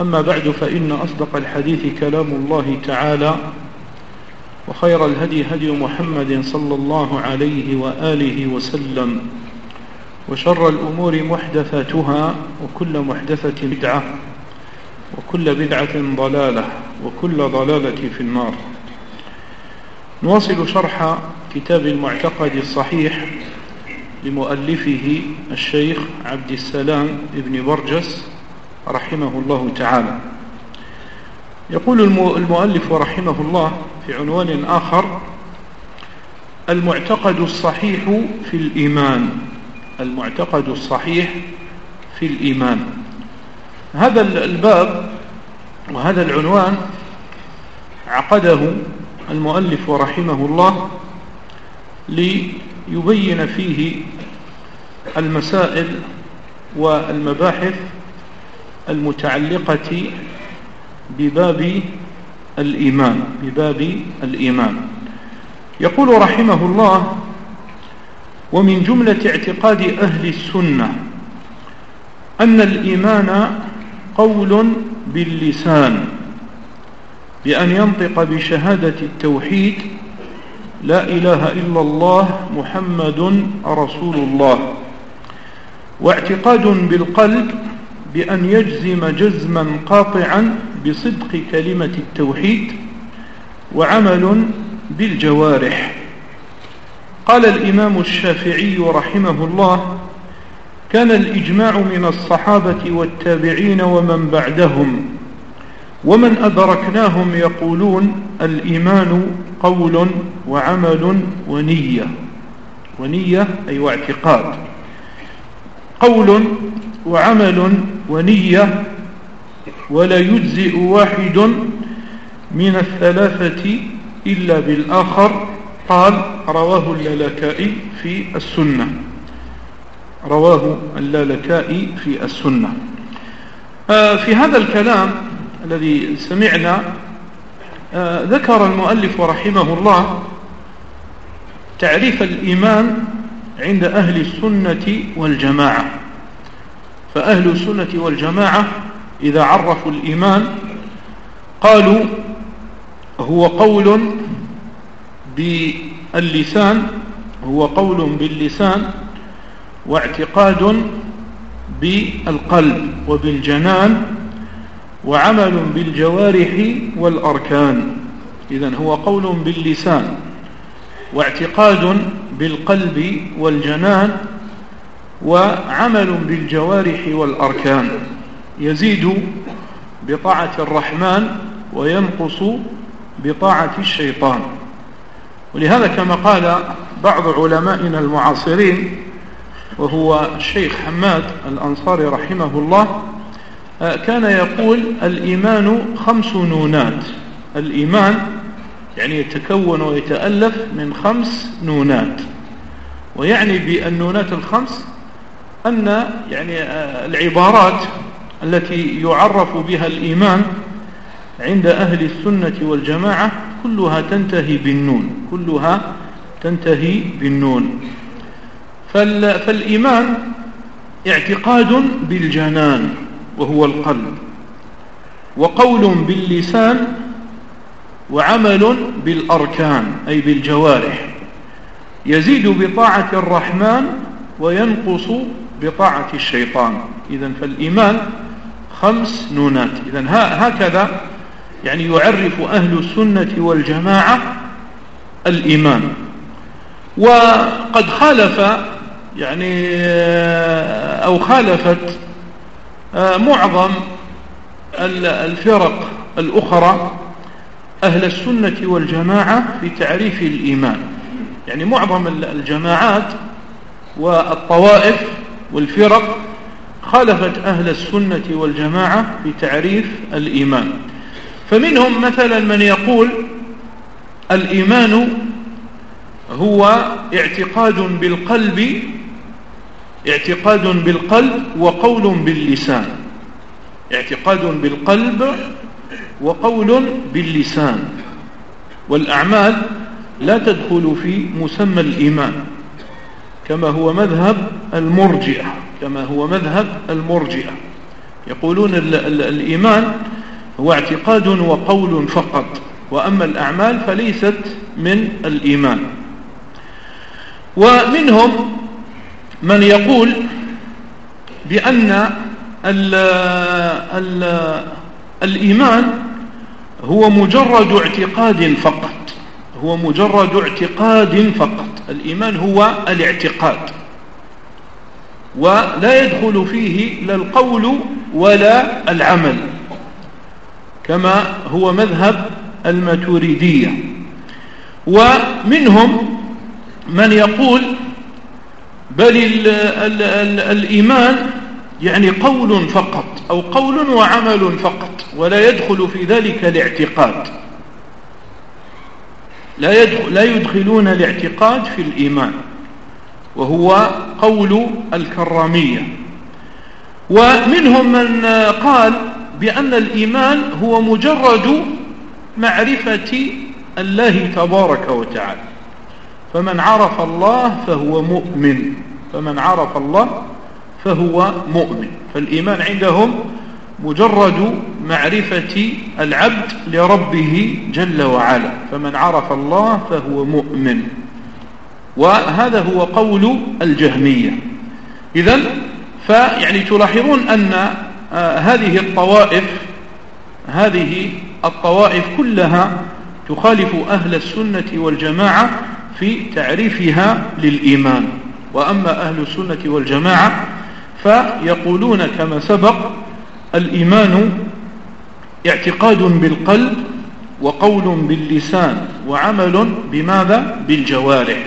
أما بعد فإن أصدق الحديث كلام الله تعالى وخير الهدي هدي محمد صلى الله عليه وآله وسلم وشر الأمور محدثاتها وكل محدثة بدعة وكل بدعة ضلالة وكل ضلالة في النار. نواصل شرح كتاب المعتقد الصحيح لمؤلفه الشيخ عبد السلام ابن برجس رحمه الله تعالى. يقول المؤلف رحمه الله في عنوان آخر المعتقد الصحيح في الإيمان. المعتقد الصحيح في الإيمان. هذا الباب وهذا العنوان عقده المؤلف رحمه الله ليبين فيه المسائل والمباحث المتعلقة بباب الإيمان بباب الإيمان. يقول رحمه الله ومن جملة اعتقاد أهل السنة أن الإيمان قول باللسان بأن ينطق بشهادة التوحيد لا إله إلا الله محمد رسول الله واعتقاد بالقلب بأن يجزم جزما قاطعا بصدق كلمة التوحيد وعمل بالجوارح. قال الإمام الشافعي رحمه الله كان الإجماع من الصحابة والتابعين ومن بعدهم ومن أدركناهم يقولون الإيمان قول وعمل ونية. ونية أي واعتقاد. قول وعمل ونية ولا يجزئ واحد من الثلاثة إلا بالآخر. قال رواه اللالكائي في السنة. رواه اللالكائي في السنة. آه في هذا الكلام الذي سمعنا آه ذكر المؤلف رحمه الله تعريف الإيمان عند أهل السنة والجماعة. فأهل السنة والجماعة إذا عرفوا الإيمان قالوا هو قول باللسان هو قول باللسان واعتقاد بالقلب وبالجنان وعمل بالجوارح والأركان. إذن هو قول باللسان واعتقاد بالقلب والجنان وعمل بالجوارح والأركان. يزيد بطاعة الرحمن وينقص بطاعة الشيطان. ولهذا كما قال بعض علمائنا المعاصرين وهو الشيخ حماد الأنصاري رحمه الله كان يقول الإيمان خمس نونات. الإيمان يعني يتكون ويتألف من خمس نونات. ويعني بالنونات الخمس أن يعني العبارات التي يعرف بها الإيمان عند أهل السنة والجماعة كلها تنتهي بالنون كلها تنتهي بالنون. فالإيمان اعتقاد بالجنان وهو القلب وقول باللسان وعمل بالأركان أي بالجوارح. يزيد بطاعة الرحمن وينقص بطاعة الشيطان. إذا فالإيمان خمس نونات. إذا هكذا يعني يعرف أهل السنة والجماعة الإيمان. وقد خالف يعني أو خالفت معظم الفرق الأخرى أهل السنة والجماعة في تعريف الإيمان. يعني معظم الجماعات والطوائف والفرق خالفت أهل السنة والجماعة في تعريف الإيمان. فمنهم مثلا من يقول الإيمان هو اعتقاد بالقلب اعتقاد بالقلب وقول باللسان. اعتقاد بالقلب وقول باللسان. والأعمال لا تدخل في مسمى الإيمان. كما هو مذهب المرجئة كما هو مذهب المرجئة. يقولون ال ال الإيمان هو اعتقاد وقول فقط وأما الأعمال فليست من الإيمان. ومنهم من يقول بأن ال ال الإيمان هو مجرد اعتقاد فقط هو مجرد اعتقاد فقط. الإيمان هو الاعتقاد. ولا يدخل فيه لا القول ولا العمل كما هو مذهب الماتوريدية ومنهم من يقول بل ال ال ال الإيمان يعني قول فقط أو قول وعمل فقط ولا يدخل في ذلك الاعتقاد. لا, لا يدخلون الاعتقاد في الإيمان وهو قول الكرامية. ومنهم من قال بأن الإيمان هو مجرد معرفة الله تبارك وتعالى. فمن عرف الله فهو مؤمن فمن عرف الله فهو مؤمن. فالإيمان عندهم مجرد معرفة العبد لربه جل وعلا. فمن عرف الله فهو مؤمن. وهذا هو قول الجهمية. إذا فيعني تلاحظون أن آه، هذه الطوائف هذه الطوائف كلها تخالف أهل السنة والجماعة في تعريفها للإيمان. وأما أهل السنة والجماعة فيقولون كما سبق الإيمان اعتقاد بالقلب وقول باللسان وعمل بماذا؟ بالجوارح.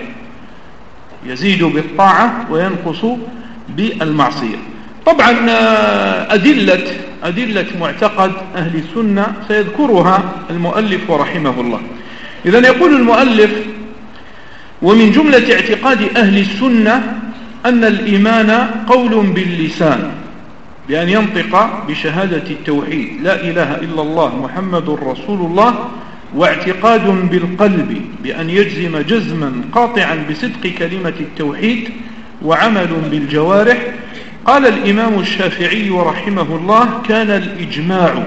يزيد بالطاعة وينقص بالمعصية. طبعا آه، أدلة, أدلة معتقد أهل السنة سيذكرها المؤلف ورحمه الله. إذا يقول المؤلف ومن جملة اعتقاد أهل السنة أن الإيمان قول باللسان. بأن ينطق بشهادة التوحيد. لا إله إلا الله محمد رسول الله واعتقاد بالقلب بأن يجزم جزما قاطعا بصدق كلمة التوحيد وعمل بالجوارح. قال الإمام الشافعي رحمه الله كان الإجماع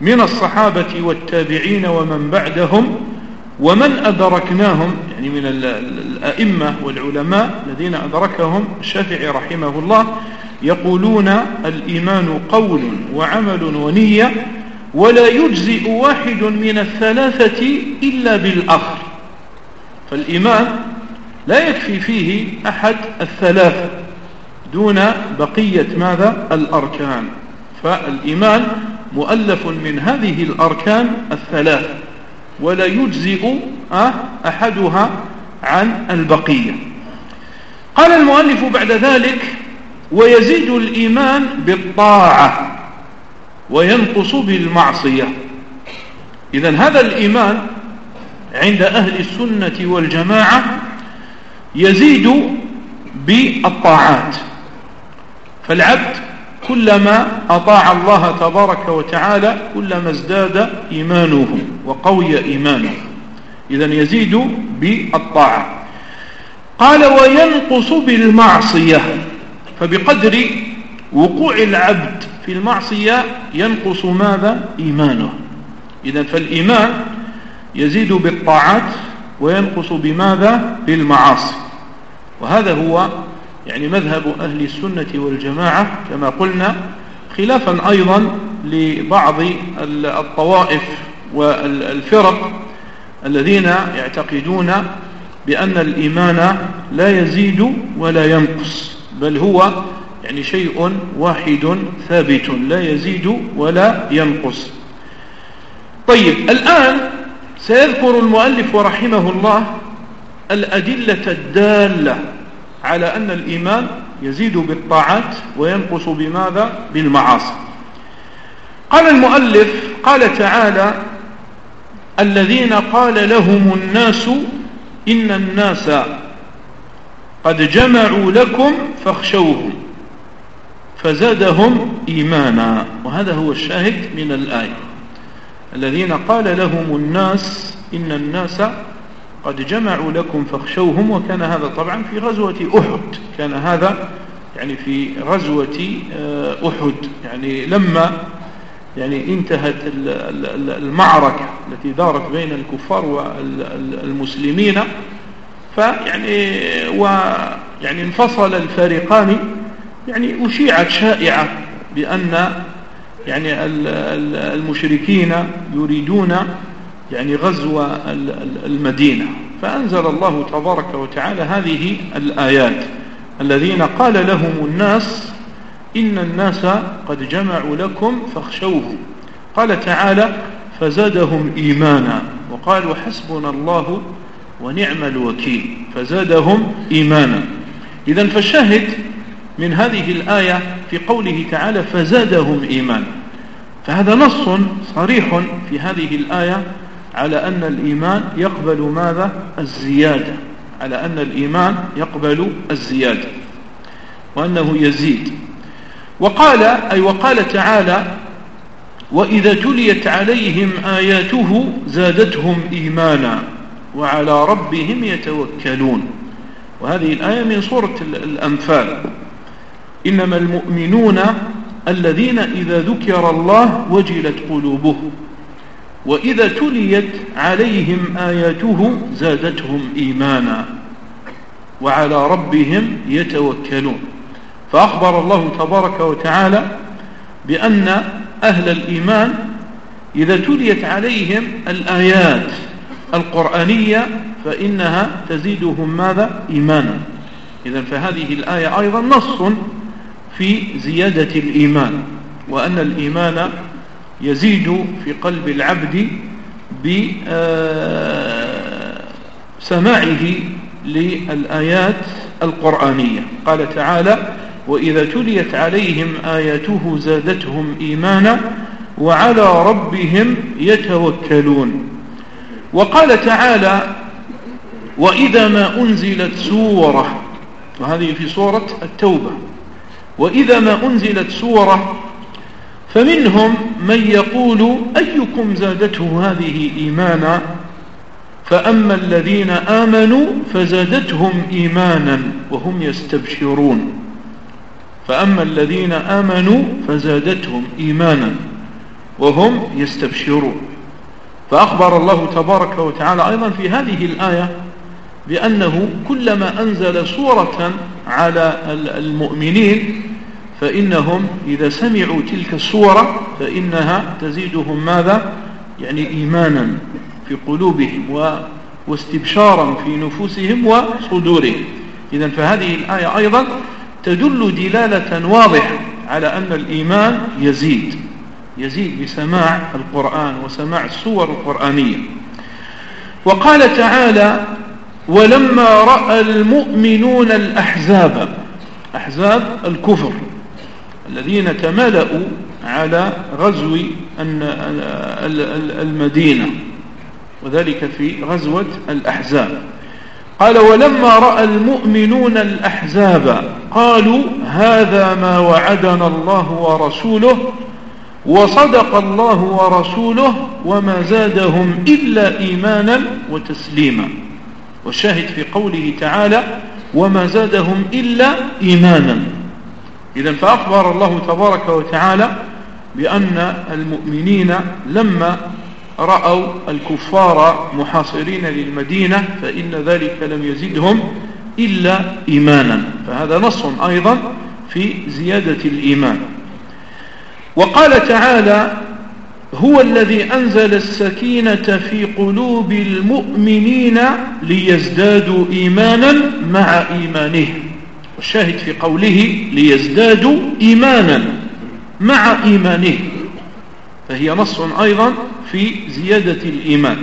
من الصحابة والتابعين ومن بعدهم ومن أدركناهم يعني من الأئمة والعلماء الذين أدركهم. الشافعي رحمه الله يقولون الإيمان قول وعمل ونية ولا يجزئ واحد من الثلاثة إلا بالآخر. فالإيمان لا يكفي فيه أحد الثلاثة دون بقية ماذا؟ الأركان. فالإيمان مؤلف من هذه الأركان الثلاثة ولا يجزئ آه، أحدها عن البقية. قال المؤلف بعد ذلك ويزيد الإيمان بالطاعة وينقص بالمعصية. إذا هذا الإيمان عند أهل السنة والجماعة يزيد بالطاعات. فالعبد كلما أطاع الله تبارك وتعالى كلما ازداد إيمانه وقوي إيمانه. إذا يزيد بالطاعة. قال وينقص بالمعصية. فبقدر وقوع العبد في المعصية ينقص ماذا؟ إيمانه. إذا فالإيمان يزيد بالطاعات وينقص بماذا؟ بالمعاصي. وهذا هو يعني مذهب أهل السنة والجماعة كما قلنا خلافا أيضا لبعض الطوائف والفرق الذين يعتقدون بأن الإيمان لا يزيد ولا ينقص. بل هو يعني شيء واحد ثابت لا يزيد ولا ينقص. طيب الآن سيذكر المؤلف رحمه الله الأدلة الدالة على أن الإيمان يزيد بالطاعات وينقص بماذا؟ بالمعاصي. قال المؤلف قال تعالى الذين قال لهم الناس إن الناس قد جمعوا لكم فاخشوهم فزادهم إيمانا. وهذا هو الشاهد من الآية. الذين قال لهم الناس إن الناس قد جمعوا لكم فاخشوهم وكان هذا طبعا في غزوة أحد. كان هذا يعني في غزوة آه، أحد. يعني لما يعني انتهت المعركة التي دارت بين الكفار والمسلمين فيعني ويعني انفصل الفريقان يعني أشيعت شائعة بأن يعني المشركين يريدون يعني غزو المدينة. فأنزل الله تبارك وتعالى هذه الآيات. الذين قال لهم الناس إن الناس قد جمعوا لكم فاخشوهم قال تعالى فزادهم إيمانا. وقالوا حسبنا الله ونعم الوكيل فزادهم إيمانا. إذا فالشاهد من هذه الآية في قوله تعالى فزادهم إيمانا. فهذا نص صريح في هذه الآية على أن الإيمان يقبل ماذا؟ الزيادة. على أن الإيمان يقبل الزيادة وأنه يزيد. وقال أي وقال تعالى وإذا تليت عليهم آياته زادتهم إيمانا. وعلى ربهم يتوكلون. وهذه الآية من سورة الأنفال. إنما المؤمنون الذين إذا ذكر الله وجلت قلوبهم وإذا تليت عليهم آياته زادتهم إيمانا وعلى ربهم يتوكلون. فأخبر الله تبارك وتعالى بأن أهل الإيمان إذا تليت عليهم الآيات القرآنية فإنها تزيدهم ماذا؟ إيمانا. إذا فهذه الآية أيضا نص في زيادة الإيمان وأن الإيمان يزيد في قلب العبد بسماعه للآيات القرآنية. قال تعالى وإذا تليت عليهم آياته زادتهم إيمانا وعلى ربهم يتوكلون. وقال تعالى وإذا ما أنزلت سورة وهذه في سورة التوبة وإذا ما أنزلت سورة فمنهم من يقول أيكم زادته هذه إيمانا؟ فأما الذين آمنوا فزادتهم إيمانا وهم يستبشرون. فأما الذين آمنوا فزادتهم إيمانا وهم يستبشرون. فأخبر الله تبارك وتعالى أيضا في هذه الآية بأنه كلما أنزل صورة على المؤمنين فإنهم إذا سمعوا تلك الصورة فإنها تزيدهم ماذا؟ يعني إيمانا في قلوبهم واستبشارا في نفوسهم وصدورهم. إذا فهذه الآية أيضا تدل دلالة واضحة على أن الإيمان يزيد. يزيد بسماع القرآن وسماع الصور القرآنية. وقال تعالى ولما رأى المؤمنون الأحزاب أحزاب الكفر الذين تملأوا على غزو المدينة وذلك في غزوة الأحزاب. قال ولما رأى المؤمنون الأحزاب قالوا هذا ما وعدنا الله ورسوله وصدق الله ورسوله وما زادهم إلا إيمانا وتسليما. والشاهد في قوله تعالى وما زادهم إلا إيمانا. إذا فأخبر الله تبارك وتعالى بأن المؤمنين لما رأوا الكفار محاصرين للمدينة فإن ذلك لم يزدهم إلا إيمانا. فهذا نص أيضا في زيادة الإيمان. وقال تعالى هو الذي أنزل السكينة في قلوب المؤمنين ليزدادوا إيمانا مع إيمانهم والشاهد في قوله ليزدادوا إيمانا مع إيمانهم فهي نص أيضا في زيادة الإيمان.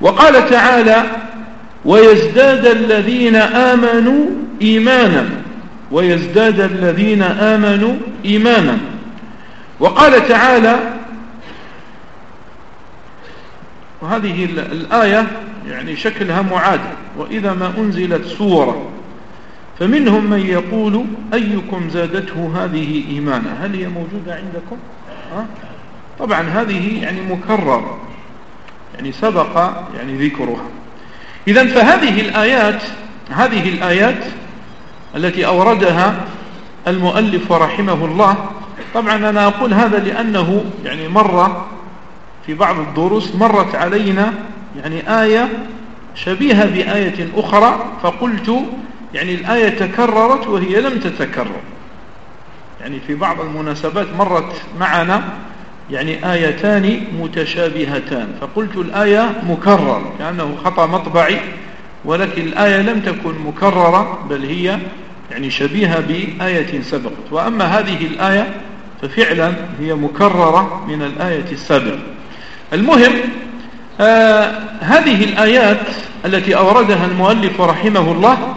وقال تعالى ويزداد الذين آمنوا إيمانا. ويزداد الذين آمنوا إيمانا. وقال تعالى وهذه الآية يعني شكلها معادل وإذا ما أنزلت سورة فمنهم من يقول أيكم زادته هذه إيمانا؟ هل هي موجودة عندكم؟ ها؟ طبعا هذه يعني مكرر يعني سبق يعني ذكرها. إذا فهذه الآيات هذه الآيات التي أوردها المؤلف رحمه الله طبعا أنا أقول هذا لأنه يعني مر في بعض الدروس مرت علينا يعني آية شبيهة بآية أخرى فقلت يعني الآية تكررت وهي لم تتكرر. يعني في بعض المناسبات مرت معنا يعني آيتان متشابهتان. فقلت الآية مكرر كأنه خطأ مطبعي ولكن الآية لم تكن مكررة بل هي يعني شبيهة بآية سبقت. وأما هذه الآية ففعلا هي مكررة من الآية السابقة. المهم آه هذه الآيات التي أوردها المؤلف رحمه الله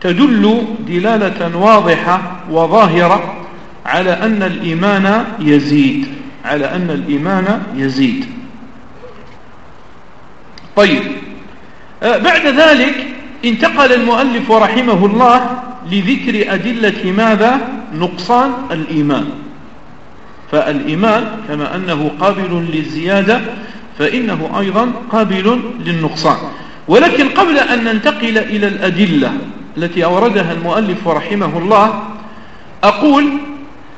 تدل دلالة واضحة وظاهرة على أن الإيمان يزيد على أن الإيمان يزيد. طيب آه بعد ذلك انتقل المؤلف رحمه الله لذكر أدلة ماذا؟ نقصان الإيمان. فالإيمان كما أنه قابل للزيادة فإنه أيضا قابل للنقصان. ولكن قبل أن ننتقل إلى الأدلة التي أوردها المؤلف رحمه الله أقول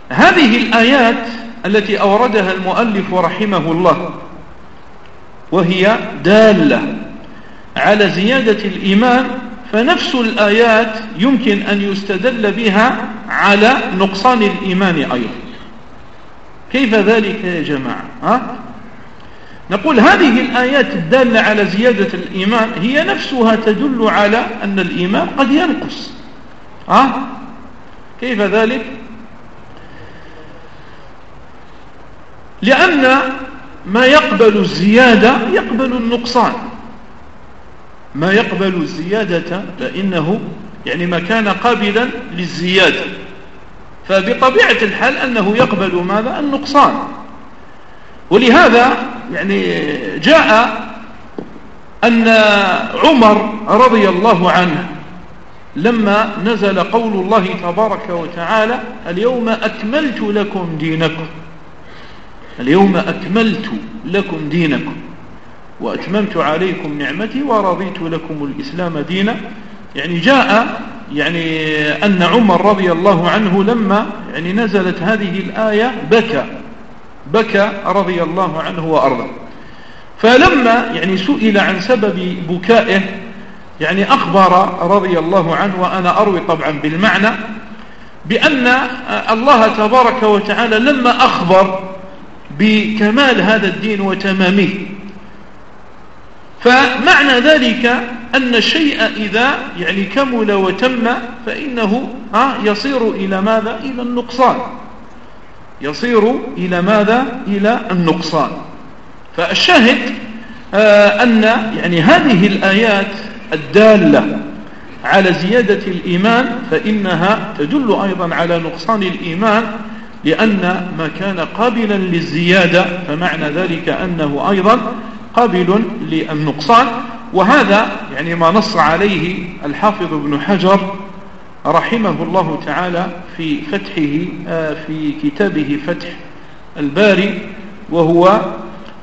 هذه الآيات التي أوردها المؤلف رحمه الله وهي دالة على زيادة الإيمان فنفس الآيات يمكن أن يستدل بها على نقصان الإيمان أيضا. كيف ذلك يا جماعة؟ ها؟ نقول هذه الآيات الدالة على زيادة الإيمان هي نفسها تدل على أن الإيمان قد ينقص. ها؟ كيف ذلك؟ لأن ما يقبل الزيادة يقبل النقصان. ما يقبل الزيادة فإنه يعني ما كان قابلا للزيادة. فبطبيعة الحال أنه يقبل ماذا؟ النقصان. ولهذا يعني جاء أن عمر رضي الله عنه لما نزل قول الله تبارك وتعالى اليوم أكملت لكم دينكم. اليوم أكملت لكم دينكم وأتممت عليكم نعمتي ورضيت لكم الإسلام دينا. يعني جاء يعني أن عمر رضي الله عنه لما يعني نزلت هذه الآية بكى بكى رضي الله عنه وأرضه فلما يعني سئل عن سبب بكائه يعني أخبر رضي الله عنه وأنا أروي طبعا بالمعنى بأن الله تبارك وتعالى لما أخبر بكمال هذا الدين وتمامه فمعنى ذلك أن الشيء إذا يعني كمل وتم فإنه يصير إلى ماذا؟ إلى النقصان. يصير إلى ماذا؟ إلى النقصان. فالشاهد آه، أن يعني هذه الآيات الدالة على زيادة الإيمان فإنها تدل أيضا على نقصان الإيمان لأن ما كان قابلا للزيادة فمعنى ذلك أنه أيضا قابل للنقصان. وهذا يعني ما نص عليه الحافظ ابن حجر رحمه الله تعالى في فتحه آه، في كتابه فتح الباري وهو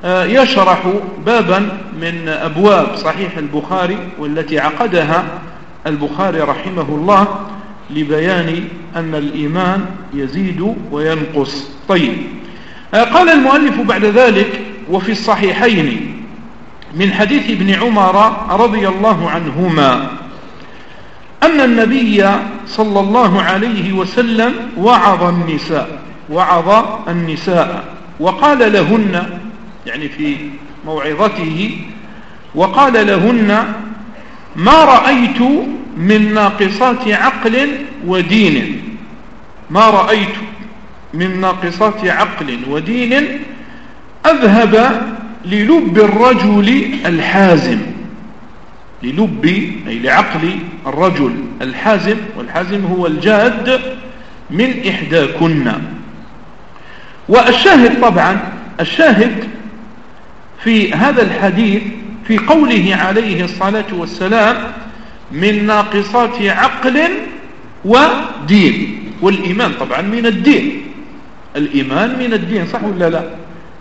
آه، يشرح بابا من أبواب صحيح البخاري والتي عقدها البخاري رحمه الله لبيان أن الإيمان يزيد وينقص. طيب آه، قال المؤلف بعد ذلك وفي الصحيحين من حديث ابن عمر رضي الله عنهما أن النبي صلى الله عليه وسلم وعظ النساء وعظ النساء وقال لهن يعني في موعظته وقال لهن ما رأيت من ناقصات عقل ودين ما رأيت من ناقصات عقل ودين أذهب للب الرجل الحازم. للب أي لعقل الرجل الحازم والحازم هو الجاد من إحداكن. والشاهد طبعا الشاهد في هذا الحديث في قوله عليه الصلاة والسلام من ناقصات عقل ودين. والإيمان طبعا من الدين. الإيمان من الدين صح ولا لا؟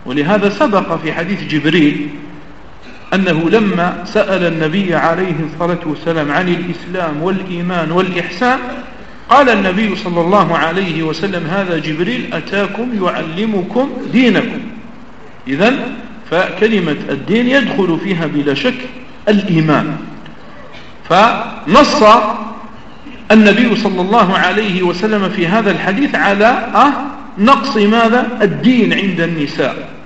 ولهذا سبق في حديث جبريل أنه لما سأل النبي عليه الصلاة والسلام عن الإسلام والإيمان والإحسان قال النبي صلى الله عليه وسلم هذا جبريل أتاكم يعلمكم دينكم. إذا فكلمة الدين يدخل فيها بلا شك الإيمان. فنص النبي صلى الله عليه وسلم في هذا الحديث على أه نقص ماذا؟ الدين عند النساء.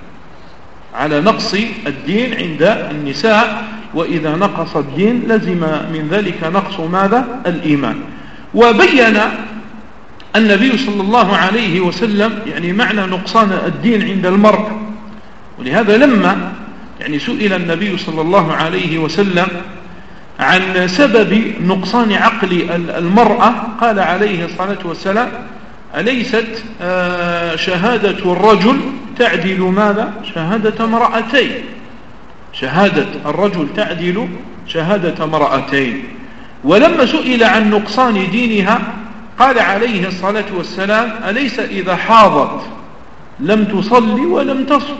على نقص الدين عند النساء وإذا نقص الدين لزم من ذلك نقص ماذا؟ الإيمان. وبين النبي صلى الله عليه وسلم يعني معنى نقصان الدين عند المرء. ولهذا لما يعني سئل النبي صلى الله عليه وسلم عن سبب نقصان عقل المرأة قال عليه الصلاة والسلام أليست آه، شهادة الرجل تعدل ماذا؟ شهادة امرأتين. شهادة الرجل تعدل شهادة امرأتين. ولما سئل عن نقصان دينها قال عليه الصلاة والسلام أليس إذا حاضت لم تصلي ولم تصل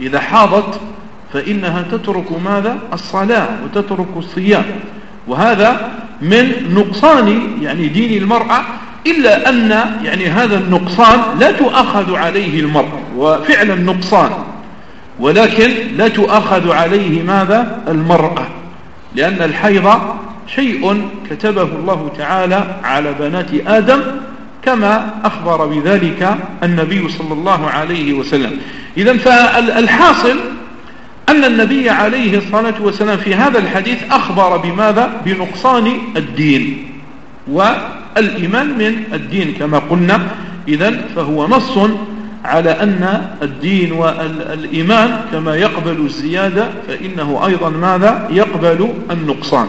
إذا حاضت فإنها تترك ماذا؟ الصلاة وتترك الصيام. وهذا من نقصان يعني دين المرأة إلا أن يعني هذا النقصان لا تؤخذ عليه المرأة وفعلا نقصان ولكن لا تؤخذ عليه ماذا؟ المرأة لأن الحيض شيء كتبه الله تعالى على بنات آدم كما أخبر بذلك النبي صلى الله عليه وسلم. إذا فالحاصل أن النبي عليه الصلاة والسلام في هذا الحديث أخبر بماذا؟ بنقصان الدين والإيمان من الدين كما قلنا. إذا فهو نص على أن الدين والإيمان كما يقبل الزيادة فإنه أيضا ماذا؟ يقبل النقصان.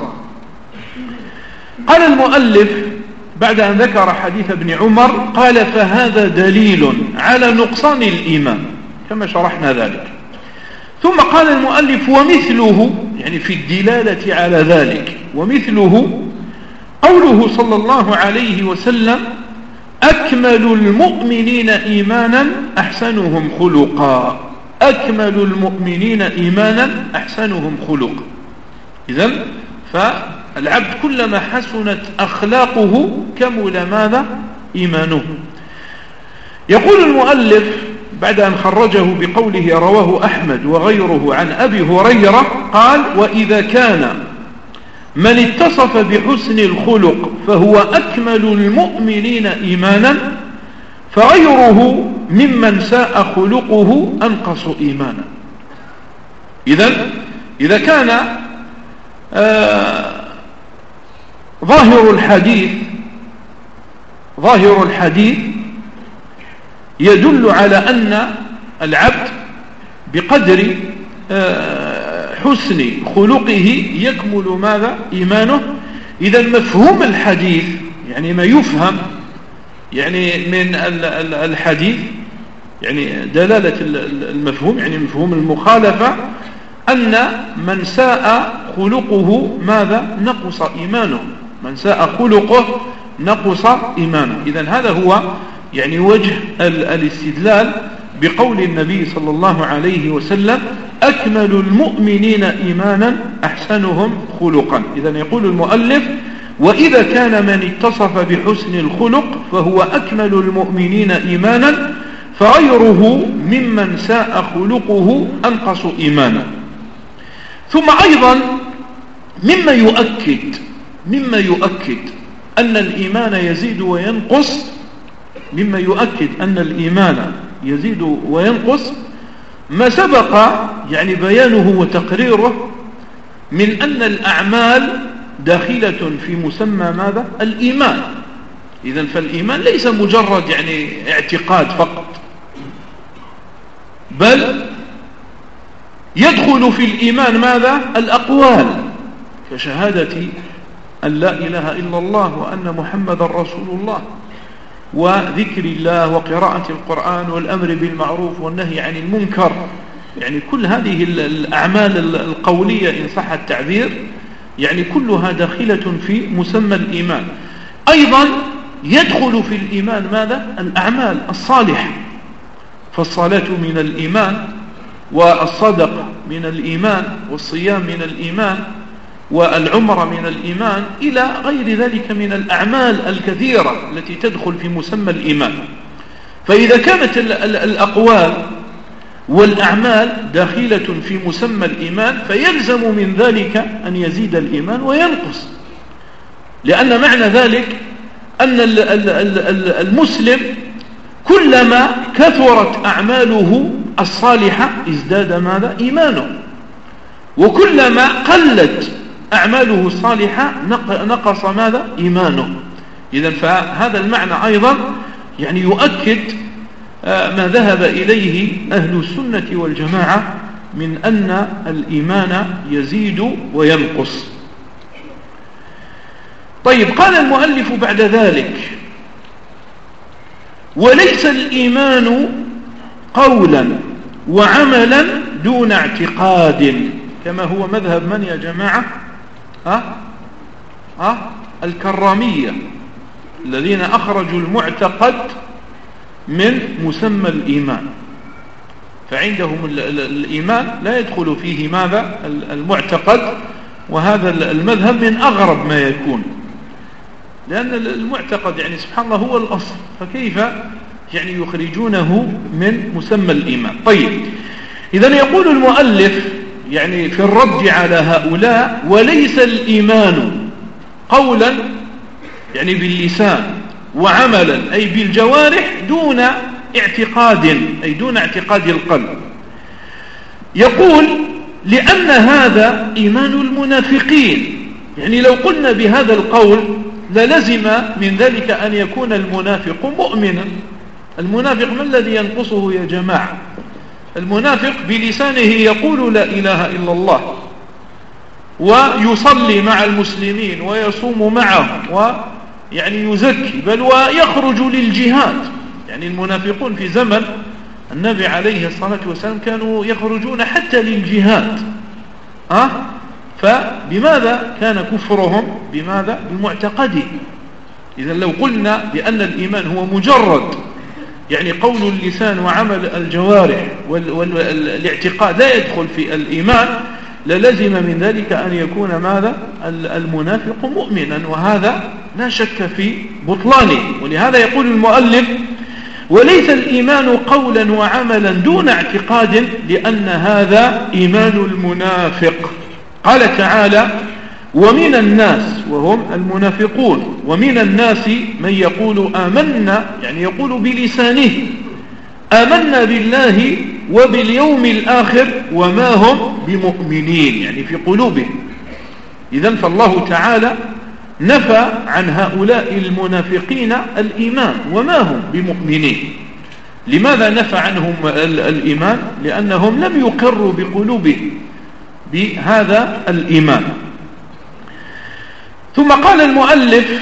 قال المؤلف بعد أن ذكر حديث ابن عمر قال فهذا دليل على نقصان الإيمان كما شرحنا ذلك. ثم قال المؤلف ومثله يعني في الدلالة على ذلك. ومثله قوله صلى الله عليه وسلم أكمل المؤمنين إيمانا أحسنهم خلقا. أكمل المؤمنين إيمانا أحسنهم خلقا. إذن فالعبد كلما حسنت أخلاقه كمل ماذا؟ إيمانه. يقول المؤلف بعد أن خرجه بقوله رواه أحمد وغيره عن أبي هريرة قال وإذا كان من اتصف بحسن الخلق فهو أكمل المؤمنين إيمانا فغيره ممن ساء خلقه أنقص إيمانا. إذا إذا كان آه ظاهر الحديث ظاهر الحديث يدل على أن العبد بقدر آه، حسن خلقه يكمل ماذا؟ إيمانه. إذا مفهوم الحديث يعني ما يفهم يعني من الحديث يعني دلالة المفهوم يعني مفهوم المخالفة أن من ساء خلقه ماذا؟ نقص إيمانه. من ساء خلقه نقص إيمانه. إذا هذا هو يعني وجه الاستدلال بقول النبي صلى الله عليه وسلم أكمل المؤمنين إيمانا أحسنهم خلقا. إذا يقول المؤلف وإذا كان من اتصف بحسن الخلق فهو أكمل المؤمنين إيمانا فغيره ممن ساء خلقه أنقص إيمانا. ثم أيضا مما يؤكد مما يؤكد أن الإيمان يزيد وينقص مما يؤكد أن الإيمان يزيد وينقص ما سبق يعني بيانه وتقريره من أن الأعمال داخلة في مسمى ماذا؟ الإيمان. إذا فالإيمان ليس مجرد يعني اعتقاد فقط بل يدخل في الإيمان ماذا؟ الأقوال كشهادة أن لا إله إلا الله وأن محمد رسول الله. وذكر الله وقراءة القرآن والأمر بالمعروف والنهي عن المنكر. يعني كل هذه الأعمال القولية إن صح التعبير يعني كلها داخلة في مسمى الإيمان. أيضا يدخل في الإيمان ماذا؟ الأعمال الصالحة. فالصلاة من الإيمان والصدقة من الإيمان والصيام من الإيمان والعمر من الإيمان إلى غير ذلك من الأعمال الكثيرة التي تدخل في مسمى الإيمان. فإذا كانت الأقوال والأعمال داخلة في مسمى الإيمان فيلزم من ذلك أن يزيد الإيمان وينقص. لأن معنى ذلك أن المسلم كلما كثرت أعماله الصالحة ازداد ماذا؟ إيمانه. وكلما قلت أعماله الصالحة نقص ماذا؟ إيمانه. إذا فهذا المعنى أيضا يعني يؤكد آه، ما ذهب إليه أهل السنة والجماعة من أن الإيمان يزيد وينقص. طيب قال المؤلف بعد ذلك وليس الإيمان قولا وعملا دون اعتقاد كما هو مذهب من يا جماعة؟ ها؟ ها؟ الكرامية الذين أخرجوا المعتقد من مسمى الإيمان. فعندهم الإيمان لا يدخل فيه ماذا؟ المعتقد. وهذا المذهب من أغرب ما يكون. لأن المعتقد يعني سبحان الله هو الأصل. فكيف يعني يخرجونه من مسمى الإيمان؟ طيب. إذا يقول المؤلف يعني في الرد على هؤلاء وليس الإيمان قولا يعني باللسان وعملا أي بالجوارح دون اعتقاد أي دون اعتقاد القلب. يقول لأن هذا إيمان المنافقين. يعني لو قلنا بهذا القول للزم من ذلك أن يكون المنافق مؤمنا. المنافق ما الذي ينقصه يا جماعة؟ المنافق بلسانه يقول لا إله إلا الله ويصلي مع المسلمين ويصوم معهم ويعني يزكي بل ويخرج للجهاد. يعني المنافقون في زمن النبي عليه الصلاة والسلام كانوا يخرجون حتى للجهاد. أه؟ فبماذا كان كفرهم؟ بماذا؟ بمعتقده إذا لو قلنا بأن الإيمان هو مجرد يعني قول اللسان وعمل الجوارح والاعتقاد لا يدخل في الإيمان للزم من ذلك أن يكون ماذا؟ المنافق مؤمنا وهذا لا شك في بطلانه. ولهذا يقول المؤلف وليس الإيمان قولا وعملا دون اعتقاد لأن هذا إيمان المنافق. قال تعالى ومن الناس وهم المنافقون. ومن الناس من يقول آمنا يعني يقول بلسانه آمنا بالله وباليوم الآخر وما هم بمؤمنين يعني في قلوبهم. إذا فالله تعالى نفى عن هؤلاء المنافقين الإيمان وما هم بمؤمنين. لماذا نفى عنهم الإيمان؟ لأنهم لم يقروا بقلوبهم بهذا الإيمان. ثم قال المؤلف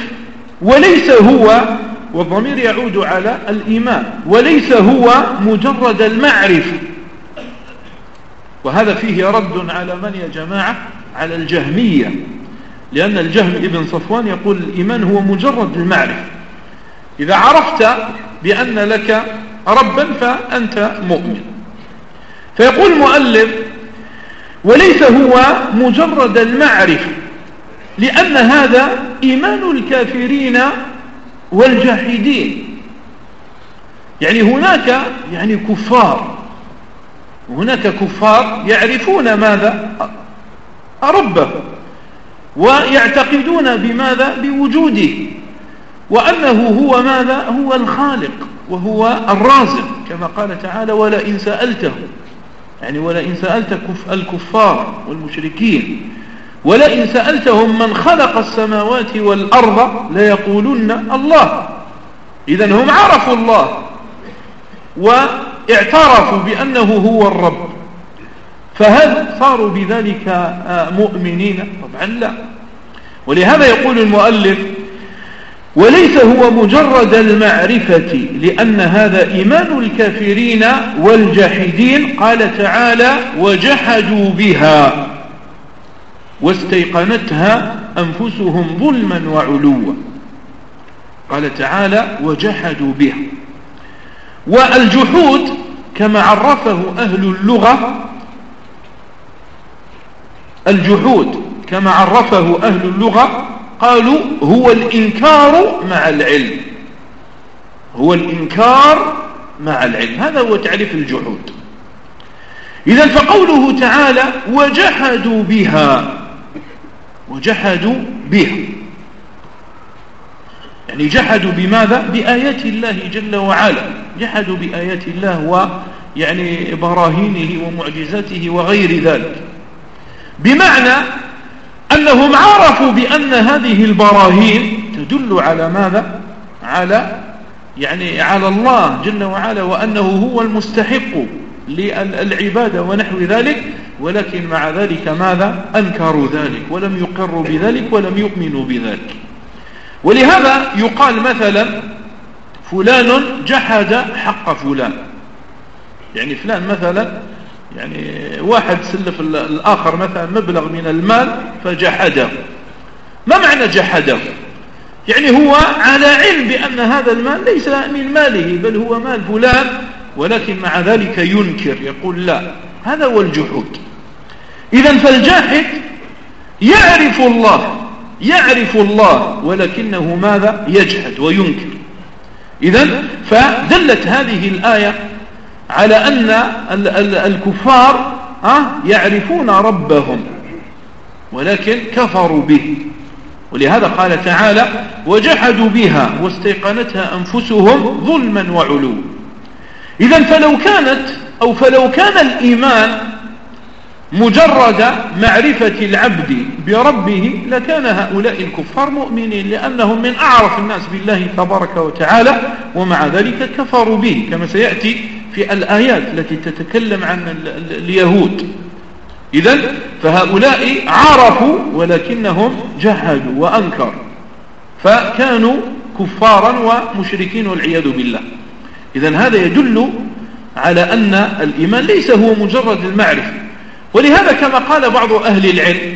وليس هو والضمير يعود على الإيمان وليس هو مجرد المعرفة. وهذا فيه رد على من يا جماعة؟ على الجهمية. لأن الجهم ابن صفوان يقول الإيمان هو مجرد المعرفة. إذا عرفت بأن لك ربا فأنت مؤمن. فيقول المؤلف وليس هو مجرد المعرفة. لأن هذا إيمان الكافرين والجاحدين. يعني هناك يعني كفار هناك كفار يعرفون ماذا؟ ربه ويعتقدون بماذا؟ بوجوده وأنه هو ماذا؟ هو الخالق وهو الرازق كما قال تعالى ولئن سألته يعني ولئن سألت الكفار والمشركين ولئن سألتهم من خلق السماوات والأرض ليقولن الله. إذا هم عرفوا الله واعترفوا بأنه هو الرب. فهل صاروا بذلك مؤمنين؟ طبعا لا. ولهذا يقول المؤلف وليس هو مجرد المعرفة لأن هذا إيمان الكافرين والجاحدين. قال تعالى وجحدوا بها. واستيقنتها أنفسهم ظلما وعلوا. قال تعالى وجحدوا بها. والجحود كما عرفه أهل اللغة الجحود كما عرفه أهل اللغة قالوا هو الإنكار مع العلم. هو الإنكار مع العلم. هذا هو تعريف الجحود. إذا فقوله تعالى وجحدوا بها. وجحدوا بها. يعني جحدوا بماذا؟ بآيات الله جل وعلا. جحدوا بآيات الله ويعني براهينه ومعجزاته وغير ذلك. بمعنى أنهم عرفوا بأن هذه البراهين تدل على ماذا؟ على يعني على الله جل وعلا وأنه هو المستحق. للعبادة ونحو ذلك ولكن مع ذلك ماذا؟ أنكروا ذلك ولم يقروا بذلك ولم يؤمنوا بذلك. ولهذا يقال مثلا فلان جحد حق فلان. يعني فلان مثلا يعني واحد سلف الآخر مثلا مبلغ من المال فجحده. ما معنى جحده؟ يعني هو على علم بأن هذا المال ليس من ماله بل هو مال فلان ولكن مع ذلك ينكر يقول لا هذا هو الجحود. إذا فالجاحد يعرف الله يعرف الله ولكنه ماذا؟ يجحد وينكر. إذا فدلت هذه الآية على أن الكفار يعرفون ربهم ولكن كفروا به. ولهذا قال تعالى وجحدوا بها واستيقنتها أنفسهم ظلما وعلوا. إذا فلو كانت أو فلو كان الإيمان مجرد معرفة العبد بربه لكان هؤلاء الكفار مؤمنين لأنهم من أعرف الناس بالله تبارك وتعالى ومع ذلك كفروا به كما سيأتي في الآيات التي تتكلم عن اليهود. إذا فهؤلاء عرفوا ولكنهم جهدوا وأنكروا فكانوا كفارا ومشركين والعياذ بالله. إذا هذا يدل على أن الإيمان ليس هو مجرد المعرفة ولهذا كما قال بعض أهل العلم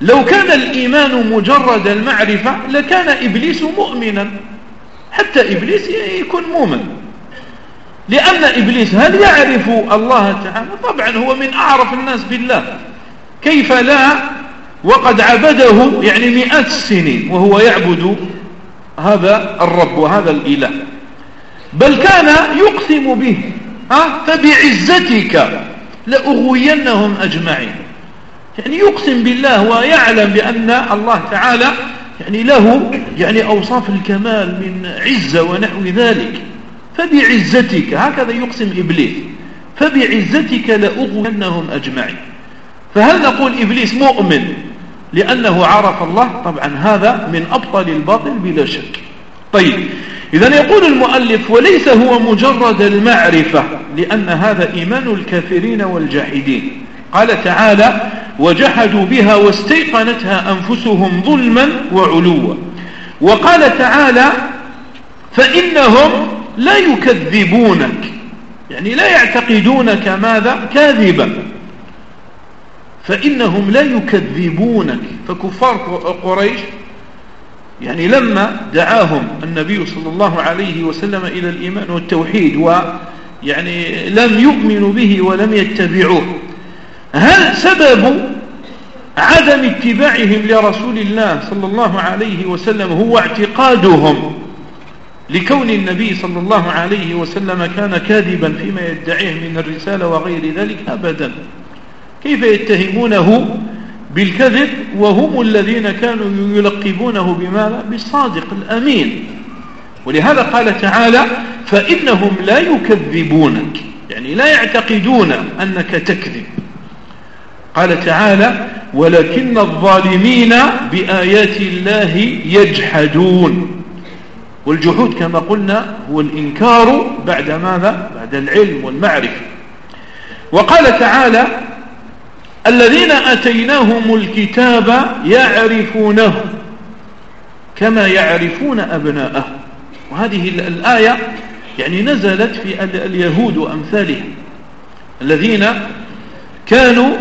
لو كان الإيمان مجرد المعرفة لكان إبليس مؤمنا. حتى إبليس يكون مؤمن. لأن إبليس هل يعرف الله تعالى؟ طبعا هو من أعرف الناس بالله. كيف لا؟ وقد عبده يعني مئات السنين وهو يعبد هذا الرب وهذا الإله. بل كان يقسم به. ها؟ فبعزتك لأغوينهم أجمعين. يعني يقسم بالله ويعلم بأن الله تعالى يعني له يعني أوصاف الكمال من عزة ونحو ذلك. فبعزتك هكذا يقسم إبليس. فبعزتك لأغوينهم أجمعين. فهل نقول إبليس مؤمن لأنه عرف الله؟ طبعا هذا من أبطل الباطل بلا شك. طيب إذا يقول المؤلف وليس هو مجرد المعرفة لأن هذا إيمان الكافرين والجاحدين. قال تعالى وجحدوا بها واستيقنتها أنفسهم ظلما وعلوا. وقال تعالى فإنهم لا يكذبونك يعني لا يعتقدونك ماذا؟ كاذبا. فإنهم لا يكذبونك فكفار قريش يعني لما دعاهم النبي صلى الله عليه وسلم إلى الإيمان والتوحيد ويعني لم يؤمنوا به ولم يتبعوه هل سبب عدم اتباعهم لرسول الله صلى الله عليه وسلم هو اعتقادهم لكون النبي صلى الله عليه وسلم كان كاذبا فيما يدعيه من الرسالة وغير ذلك؟ أبدا. كيف يتهمونه بالكذب وهم الذين كانوا يلقبونه بماذا؟ بالصادق الأمين. ولهذا قال تعالى فإنهم لا يكذبونك يعني لا يعتقدون أنك تكذب. قال تعالى ولكن الظالمين بآيات الله يجحدون. والجحود كما قلنا هو الإنكار بعد ماذا؟ بعد العلم والمعرفة. وقال تعالى الذين أتيناهم الكتاب يعرفونه كما يعرفون أبناءه. وهذه الآية يعني نزلت في اليهود وأمثالهم الذين كانوا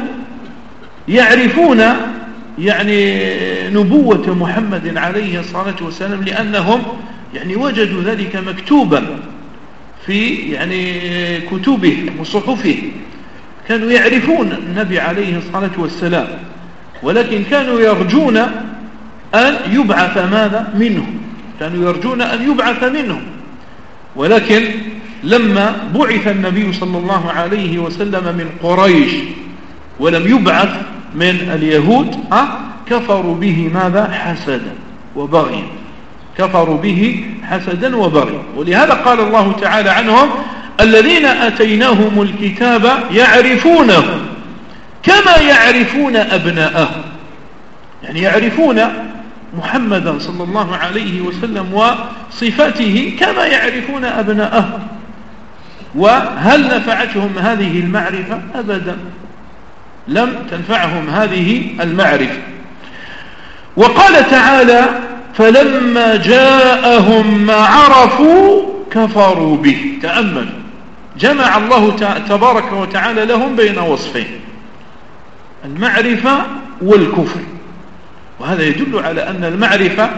يعرفون يعني نبوة محمد عليه الصلاة والسلام لأنهم يعني وجدوا ذلك مكتوبا في يعني كتبه وصحفه كانوا يعرفون النبي عليه الصلاة والسلام ولكن كانوا يرجون أن يبعث ماذا؟ منهم. كانوا يرجون أن يبعث منهم. ولكن لما بعث النبي صلى الله عليه وسلم من قريش ولم يبعث من اليهود كفروا به ماذا؟ حسدا وبغيا. كفروا به حسدا وبغيا. ولهذا قال الله تعالى عنهم الذين أتيناهم الكتاب يعرفونه كما يعرفون أبناءهم يعني يعرفون محمدا صلى الله عليه وسلم وصفاته كما يعرفون أبناءهم وهل نفعتهم هذه المعرفة؟ أبدا. لم تنفعهم هذه المعرفة. وقال تعالى فلما جاءهم ما عرفوا كفروا به. تأملوا جمع الله تبارك وتعالى لهم بين وصفين. المعرفة والكفر. وهذا يدل على أن المعرفة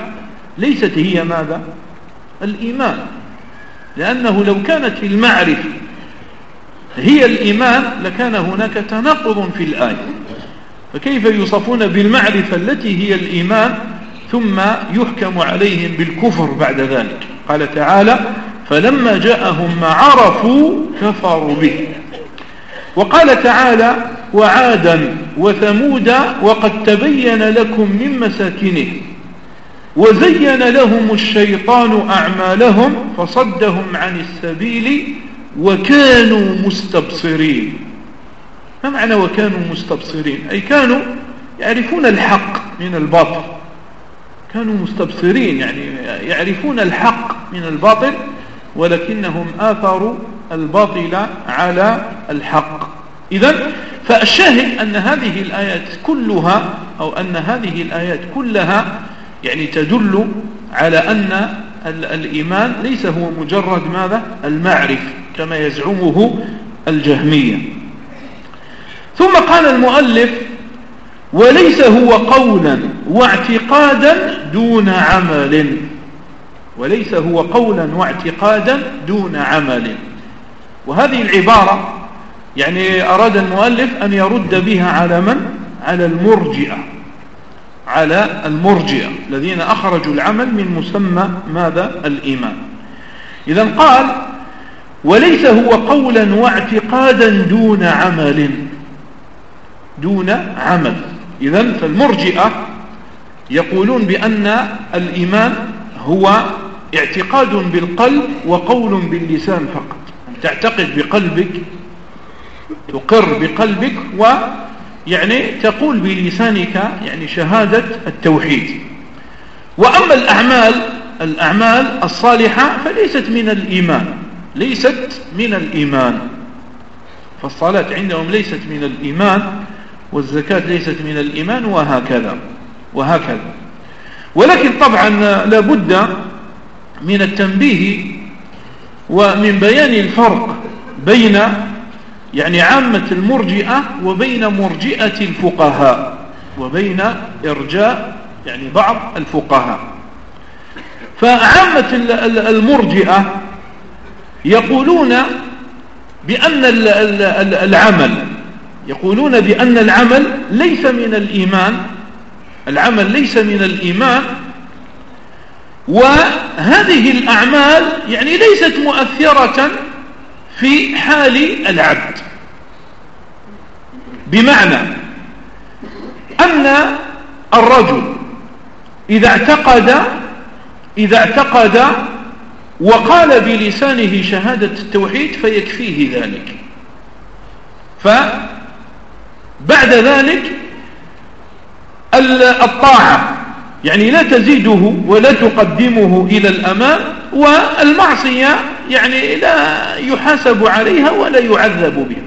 ليست هي ماذا؟ الإيمان. لأنه لو كانت المعرفة هي الإيمان لكان هناك تناقض في الآية. فكيف يوصفون بالمعرفة التي هي الإيمان ثم يحكم عليهم بالكفر بعد ذلك؟ قال تعالى فلما جاءهم ما عرفوا كفروا به. وقال تعالى وعادا وثمودا وقد تبين لكم من مساكنه وزين لهم الشيطان أعمالهم فصدهم عن السبيل وكانوا مستبصرين. ما معنى وكانوا مستبصرين؟ أي كانوا يعرفون الحق من الباطل. كانوا مستبصرين يعني يعرفون الحق من الباطل ولكنهم آثروا الباطل على الحق. إذا فالشاهد أن هذه الآيات كلها أو أن هذه الآيات كلها يعني تدل على أن الإيمان ليس هو مجرد ماذا؟ المعرف كما يزعمه الجهمية. ثم قال المؤلف وليس هو قولا واعتقادا دون عمل. وليس هو قولا واعتقادا دون عمل. وهذه العبارة يعني أراد المؤلف أن يرد بها على من؟ على المرجئة. على المرجئة الذين أخرجوا العمل من مسمى ماذا؟ الإيمان. إذا قال وليس هو قولا واعتقادا دون عمل. دون عمل. إذا فالمرجئة يقولون بأن الإيمان هو اعتقاد بالقلب وقول باللسان فقط. تعتقد بقلبك تقر بقلبك ويعني تقول بلسانك يعني شهادة التوحيد. وأما الأعمال الأعمال الصالحة فليست من الإيمان ليست من الإيمان. فالصلاة عندهم ليست من الإيمان والزكاة ليست من الإيمان وهكذا وهكذا. ولكن طبعا لابد من التنبيه ومن بيان الفرق بين يعني عامة المرجئة وبين مرجئة الفقهاء وبين إرجاء يعني بعض الفقهاء. فعامة المرجئة يقولون بأن العمل يقولون بأن العمل ليس من الإيمان العمل ليس من الإيمان وهذه الأعمال يعني ليست مؤثرة في حال العبد. بمعنى أن الرجل إذا اعتقد إذا اعتقد وقال بلسانه شهادة التوحيد فيكفيه ذلك. فبعد ذلك الطاعة يعني لا تزيده ولا تقدمه إلى الأمام والمعصية يعني لا يحاسب عليها ولا يعذب بها.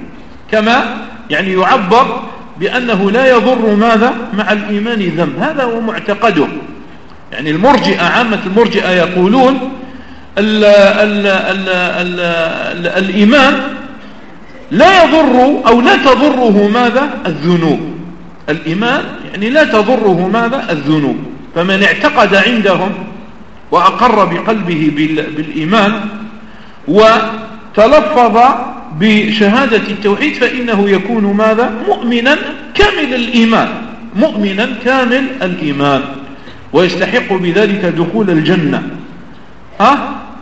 كما يعني يعبر بأنه لا يضر ماذا؟ مع الإيمان ذنب. هذا هو معتقده. يعني المرجئة عامة المرجئة يقولون ال ال ال ال ال الإيمان لا يضر أو لا تضره ماذا؟ الذنوب. الإيمان يعني لا تضره ماذا؟ الذنوب. فمن اعتقد عندهم وأقر بقلبه بالإيمان وتلفظ بشهادة التوحيد فإنه يكون ماذا؟ مؤمنا كامل الإيمان مؤمنا كامل الإيمان ويستحق بذلك دخول الجنة أه؟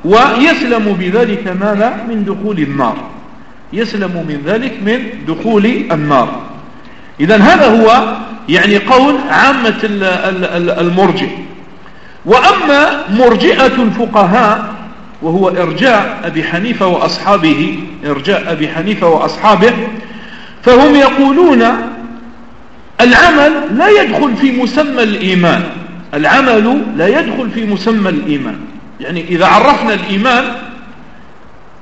ويسلم بذلك ماذا؟ من دخول النار يسلم من ذلك من دخول النار. إذا هذا هو يعني قول عامة المرجئ. وأما مرجئة الفقهاء وهو إرجاء أبي حنيفة وأصحابه إرجاء أبي حنيفة وأصحابه فهم يقولون العمل لا يدخل في مسمى الإيمان. العمل لا يدخل في مسمى الإيمان. يعني إذا عرفنا الإيمان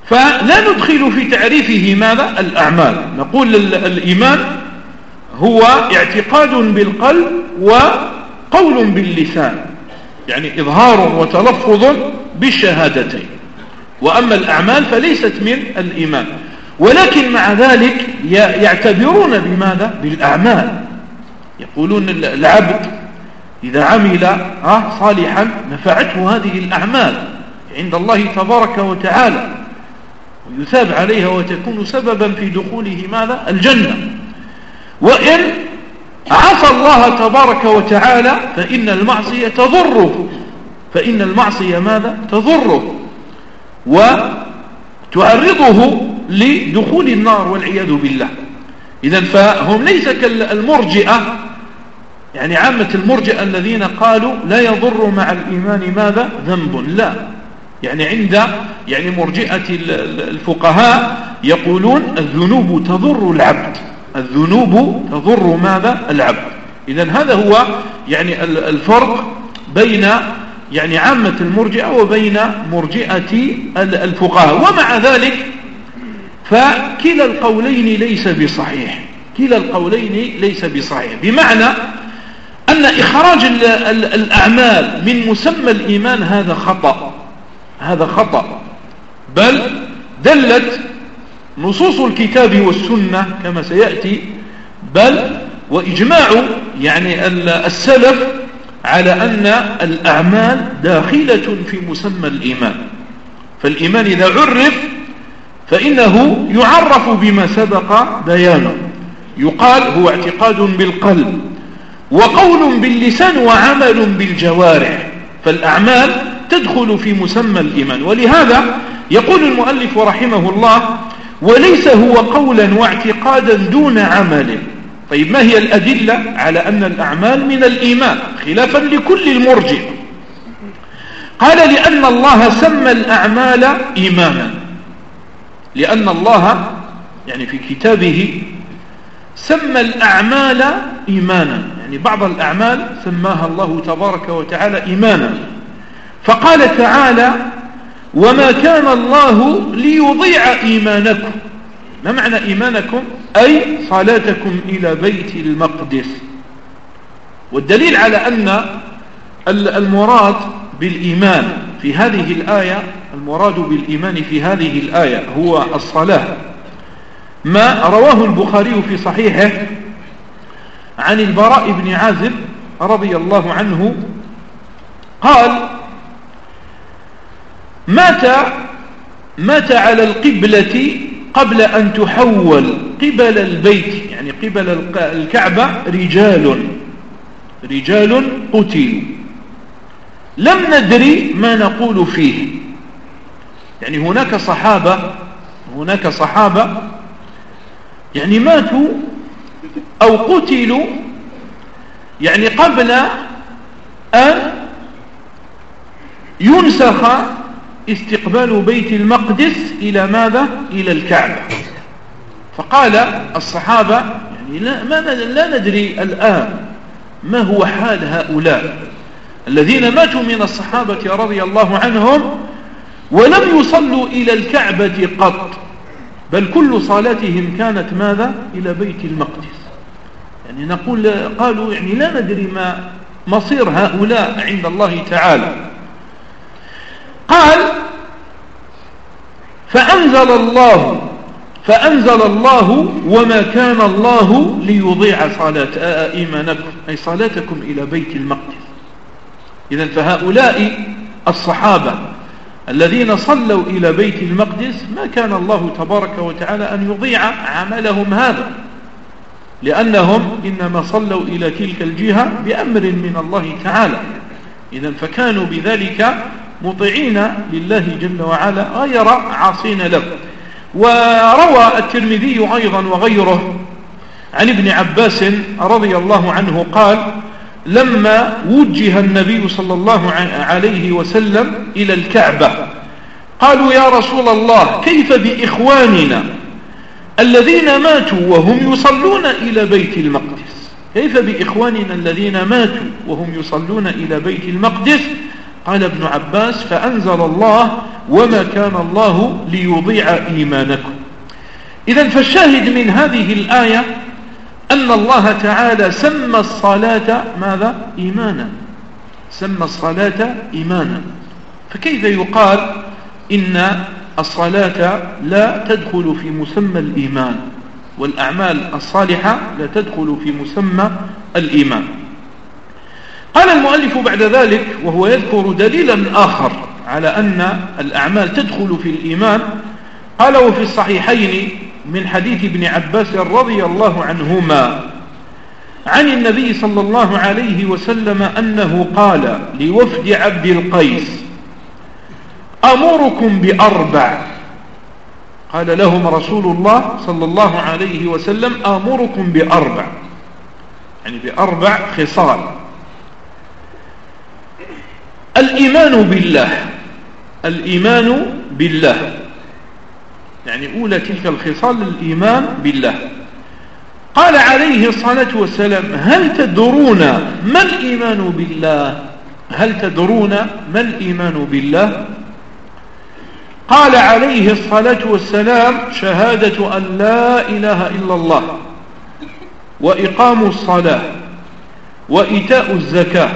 فلا ندخل في تعريفه ماذا؟ الأعمال. نقول الإيمان هو اعتقاد بالقلب وقول باللسان يعني إظهار وتلفظ بالشهادتين. وأما الأعمال فليست من الإيمان. ولكن مع ذلك يعتبرون بماذا؟ بالأعمال. يقولون العبد إذا عمل صالحا نفعته هذه الأعمال عند الله تبارك وتعالى ويثاب عليها وتكون سببا في دخوله ماذا؟ الجنة. وإن عصى الله تبارك وتعالى فإن المعصية تضره. فإن المعصية ماذا؟ تضره. وتعرضه لدخول النار والعياذ بالله. إذا فهم ليس كالمرجئة يعني عامة المرجئة الذين قالوا لا يضر مع الإيمان ماذا؟ ذنب. لا. يعني عند يعني مرجئة الفقهاء يقولون الذنوب تضر العبد. الذنوب تضر ماذا؟ العبد. إذا هذا هو يعني الفرق بين يعني عامة المرجئة وبين مرجئة الفقهاء. ومع ذلك فكلا القولين ليس بصحيح. كلا القولين ليس بصحيح. بمعنى أن إخراج الأعمال من مسمى الإيمان هذا خطأ. هذا خطأ. بل دلت نصوص الكتاب والسنة كما سيأتي بل وإجماع يعني السلف على أن الأعمال داخلة في مسمى الإيمان. فالإيمان إذا عرف فإنه يعرف بما سبق بيانه يقال هو اعتقاد بالقلب وقول باللسان وعمل بالجوارح فالأعمال تدخل في مسمى الإيمان. ولهذا يقول المؤلف رحمه الله وليس هو قولا واعتقادا دون عمل. طيب ما هي الأدلة على أن الأعمال من الإيمان؟ خلافا لكل المرجع قال لأن الله سمى الأعمال إيمانا. لأن الله يعني في كتابه سمى الأعمال إيمانا. يعني بعض الأعمال سماها الله تبارك وتعالى إيمانا. فقال تعالى وما كان الله ليضيع إيمانكم. ما معنى إيمانكم؟ أي صلاتكم إلى بيت المقدس. والدليل على أن المراد بالإيمان في هذه الآية المراد بالإيمان في هذه الآية هو الصلاة. ما رواه البخاري في صحيحه عن البراء بن عازب رضي الله عنه قال مات مات على القبلة قبل أن تحول قبل البيت؟ يعني قبل الكعبة رجال رجال قتلوا. لم ندري ما نقول فيه. يعني هناك صحابة هناك صحابة يعني ماتوا أو قتلوا يعني قبل أن ينسخ استقبال بيت المقدس إلى ماذا؟ إلى الكعبة. فقال الصحابة يعني لا, ما لا ندري الآن ما هو حال هؤلاء الذين ماتوا من الصحابة رضي الله عنهم ولم يصلوا إلى الكعبة قط بل كل صلاتهم كانت ماذا؟ إلى بيت المقدس. يعني نقول قالوا يعني لا ندري ما مصير هؤلاء عند الله تعالى. قال فأنزل الله فأنزل الله وما كان الله ليضيع صلاة إيمانكم أي صلاتكم إلى بيت المقدس. إذا فهؤلاء الصحابة الذين صلوا إلى بيت المقدس ما كان الله تبارك وتعالى أن يضيع عملهم هذا لأنهم إنما صلوا إلى تلك الجهة بأمر من الله تعالى. إذا فكانوا بذلك مطيعين لله جل وعلا غير عاصين له. وروى الترمذي أيضا وغيره عن ابن عباس رضي الله عنه قال لما وجه النبي صلى الله عليه وسلم إلى الكعبة قالوا يا رسول الله كيف بإخواننا الذين ماتوا وهم يصلون إلى بيت المقدس؟ كيف بإخواننا الذين ماتوا وهم يصلون إلى بيت المقدس؟ قال ابن عباس فأنزل الله وما كان الله ليضيع إيمانكم. إذا فالشاهد من هذه الآية أن الله تعالى سمى الصلاة ماذا؟ إيمانا. سمى الصلاة إيمانا. فكيف يقال إن الصلاة لا تدخل في مسمى الإيمان والأعمال الصالحة لا تدخل في مسمى الإيمان؟ قال المؤلف بعد ذلك وهو يذكر دليلا آخر على أن الأعمال تدخل في الإيمان. قال وفي الصحيحين من حديث ابن عباس رضي الله عنهما عن النبي صلى الله عليه وسلم أنه قال لوفد عبد القيس أمركم بأربع. قال لهم رسول الله صلى الله عليه وسلم أمركم بأربع. يعني بأربع خصال. الإيمان بالله. الإيمان بالله. يعني أولى تلك الخصال الإيمان بالله. قال عليه الصلاة والسلام هل تدرون ما الإيمان بالله؟ هل تدرون ما الإيمان بالله؟ قال عليه الصلاة والسلام شهادة أن لا إله إلا الله وإقام الصلاة وإيتاء الزكاة.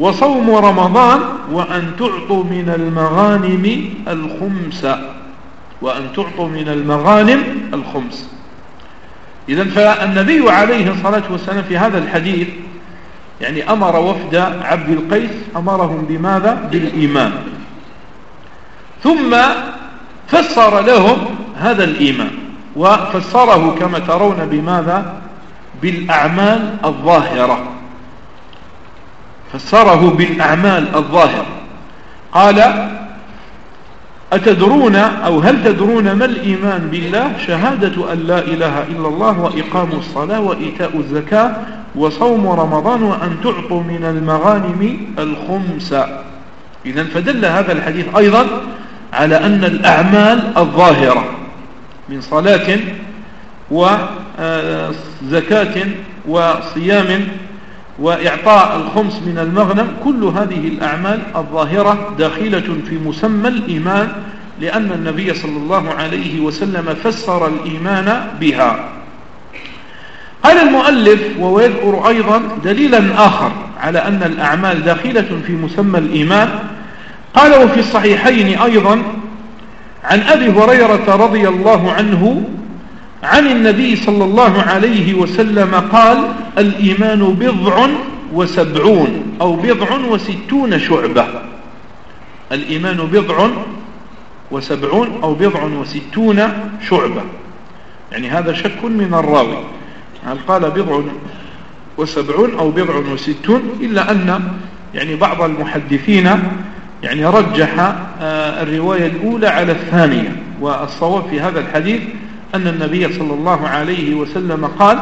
وصوم رمضان وأن تعطوا من المغانم الخمس. وأن تعطوا من المغانم الخمس. إذا فالنبي عليه الصلاة والسلام في هذا الحديث يعني أمر وفد عبد القيس أمرهم بماذا؟ بالإيمان. ثم فسر لهم هذا الإيمان. وفسره كما ترون بماذا؟ بالأعمال الظاهرة. فسره بالأعمال الظاهرة. قال أتدرون أو هل تدرون ما الإيمان بالله؟ شهادة أن لا إله إلا الله وإقام الصلاة وإيتاء الزكاة وصوم رمضان وأن تعطوا من المغانم الخمس. إذا فدل هذا الحديث أيضا على أن الأعمال الظاهرة من صلاة وزكاة وصيام وإعطاء الخمس من المغنم كل هذه الأعمال الظاهرة داخلة في مسمى الإيمان لأن النبي صلى الله عليه وسلم فسر الإيمان بها. قال المؤلف وهو يذكر أيضا دليلا آخر على أن الأعمال داخلة في مسمى الإيمان. قال وفي الصحيحين أيضا عن أبي هريرة رضي الله عنه عن النبي صلى الله عليه وسلم قال الإيمان بضع وسبعون أو بضع وستون شعبة. الإيمان بضع وسبعون أو بضع وستون شعبة. يعني هذا شك من الراوي. هل قال بضع وسبعون أو بضع وستون؟ إلا أن يعني بعض المحدثين يعني رجح آه، الرواية الأولى على الثانية والصواب في هذا الحديث أن النبي صلى الله عليه وسلم قال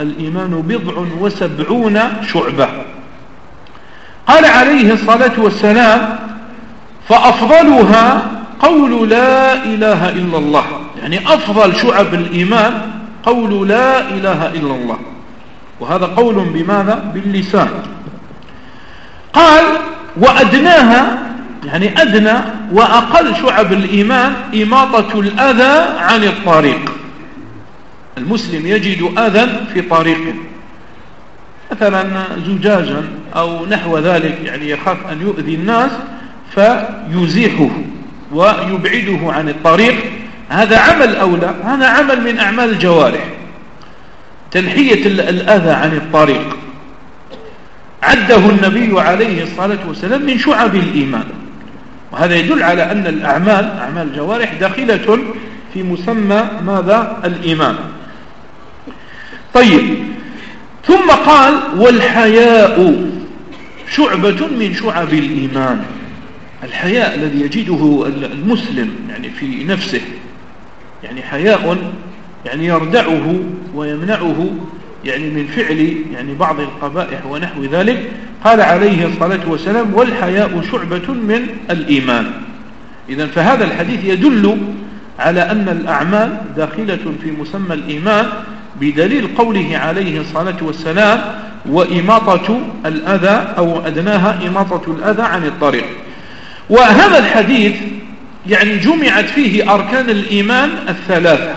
الإيمان بضع وسبعون شعبة. قال عليه الصلاة والسلام فأفضلها قول لا إله إلا الله. يعني أفضل شعب الإيمان قول لا إله إلا الله. وهذا قول بماذا؟ باللسان. قال وأدناها يعني أدنى وأقل شعب الإيمان إماطة الأذى عن الطريق. المسلم يجد أذى في طريقه مثلا زجاجا أو نحو ذلك يعني يخاف أن يؤذي الناس فيزيحه ويبعده عن الطريق. هذا عمل أو لا؟ هذا عمل من أعمال الجوارح. تنحية الأذى عن الطريق. عده النبي عليه الصلاة والسلام من شعب الإيمان. وهذا يدل على أن الأعمال أعمال الجوارح داخلة في مسمى ماذا؟ الإيمان. طيب. ثم قال والحياء شعبة من شعب الإيمان. الحياء الذي يجده المسلم يعني في نفسه. يعني حياء يعني يردعه ويمنعه يعني من فعل يعني بعض القبائح ونحو ذلك قال عليه الصلاة والسلام والحياء شعبة من الإيمان. إذا فهذا الحديث يدل على أن الأعمال داخلة في مسمى الإيمان بدليل قوله عليه الصلاة والسلام وإماطة الأذى أو أدناها إماطة الأذى عن الطريق. وهذا الحديث يعني جمعت فيه أركان الإيمان الثلاثة.